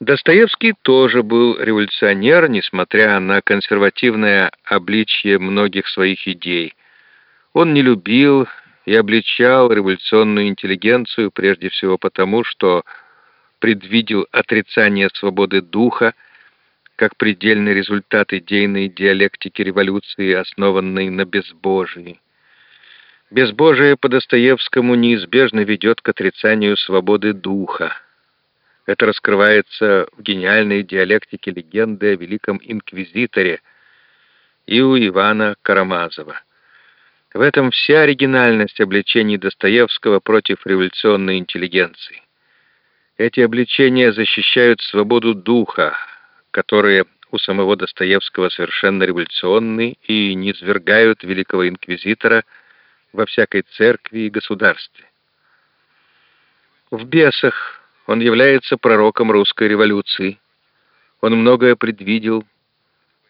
Достоевский тоже был революционер, несмотря на консервативное обличье многих своих идей. Он не любил и обличал революционную интеллигенцию прежде всего потому, что предвидел отрицание свободы духа как предельный результат идейной диалектики революции, основанной на безбожии. Безбожие по Достоевскому неизбежно ведет к отрицанию свободы духа. Это раскрывается в гениальной диалектике легенды о великом инквизиторе и у Ивана Карамазова. В этом вся оригинальность обличений Достоевского против революционной интеллигенции. Эти обличения защищают свободу духа, которые у самого Достоевского совершенно революционны и низвергают великого инквизитора во всякой церкви и государстве. В «Бесах» Он является пророком русской революции. Он многое предвидел,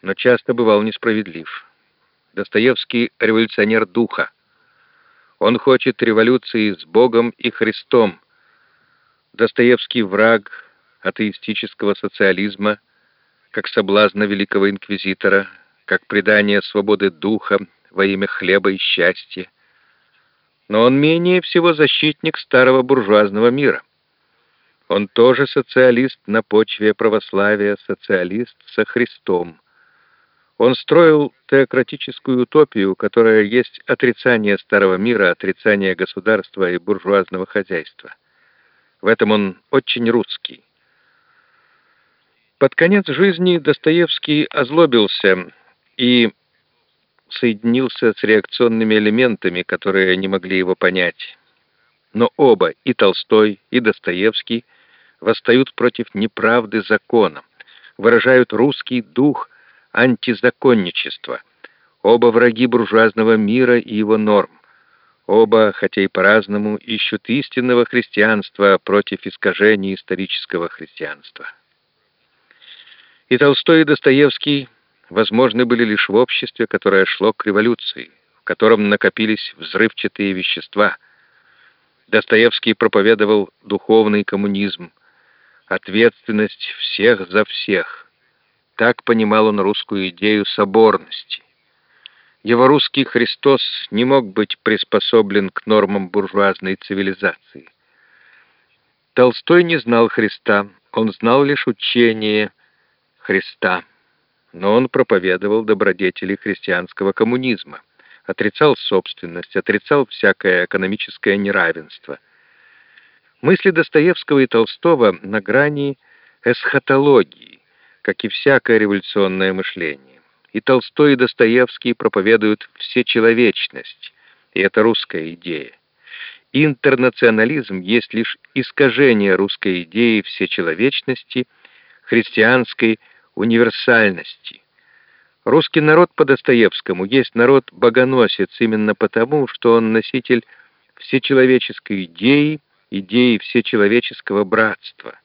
но часто бывал несправедлив. Достоевский — революционер духа. Он хочет революции с Богом и Христом. Достоевский — враг атеистического социализма, как соблазна великого инквизитора, как предание свободы духа во имя хлеба и счастья. Но он менее всего защитник старого буржуазного мира. Он тоже социалист на почве православия, социалист со Христом. Он строил теократическую утопию, которая есть отрицание старого мира, отрицание государства и буржуазного хозяйства. В этом он очень русский. Под конец жизни Достоевский озлобился и соединился с реакционными элементами, которые не могли его понять. Но оба, и Толстой, и Достоевский, восстают против неправды закона, выражают русский дух антизаконничества. Оба враги буржуазного мира и его норм. Оба, хотя и по-разному, ищут истинного христианства против искажений исторического христианства. И Толстой, и Достоевский возможны были лишь в обществе, которое шло к революции, в котором накопились взрывчатые вещества. Достоевский проповедовал духовный коммунизм, ответственность всех за всех. Так понимал он русскую идею соборности. Его русский Христос не мог быть приспособлен к нормам буржуазной цивилизации. Толстой не знал Христа, он знал лишь учение Христа, но он проповедовал добродетели христианского коммунизма, отрицал собственность, отрицал всякое экономическое неравенство – Мысли Достоевского и Толстого на грани эсхатологии, как и всякое революционное мышление. И Толстой, и Достоевский проповедуют всечеловечность, и это русская идея. Интернационализм есть лишь искажение русской идеи всечеловечности, христианской универсальности. Русский народ по Достоевскому есть народ-богоносец именно потому, что он носитель всечеловеческой идеи, идеи всечеловеческого братства.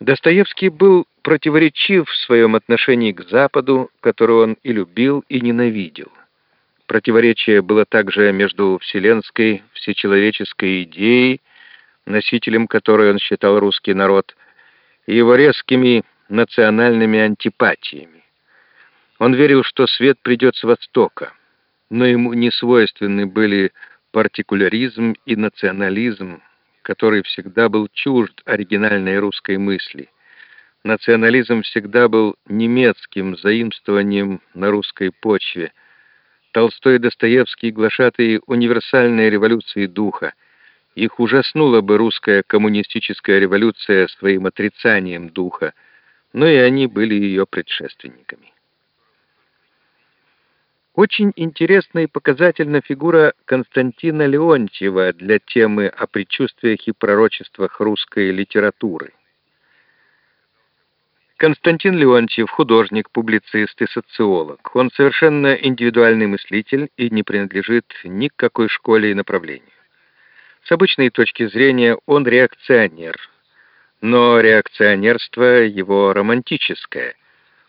Достоевский был противоречив в своем отношении к Западу, который он и любил, и ненавидел. Противоречие было также между вселенской всечеловеческой идеей, носителем которой он считал русский народ, и его резкими национальными антипатиями. Он верил, что свет придет с Востока, но ему не свойственны были партикуляризм и национализм, который всегда был чужд оригинальной русской мысли. Национализм всегда был немецким заимствованием на русской почве. Толстой и Достоевский глашатые универсальной революции духа. Их ужаснула бы русская коммунистическая революция своим отрицанием духа, но и они были ее предшественниками. Очень интересна и показательна фигура Константина Леонтьева для темы о предчувствиях и пророчествах русской литературы. Константин Леонтьев – художник, публицист и социолог. Он совершенно индивидуальный мыслитель и не принадлежит ни к какой школе и направлению. С обычной точки зрения он реакционер, но реакционерство его романтическое.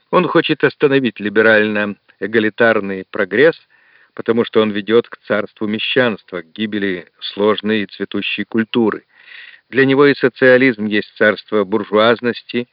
Он хочет остановить либерально эгалитарный прогресс, потому что он ведет к царству мещанства, к гибели сложной и цветущей культуры. Для него и социализм есть царство буржуазности,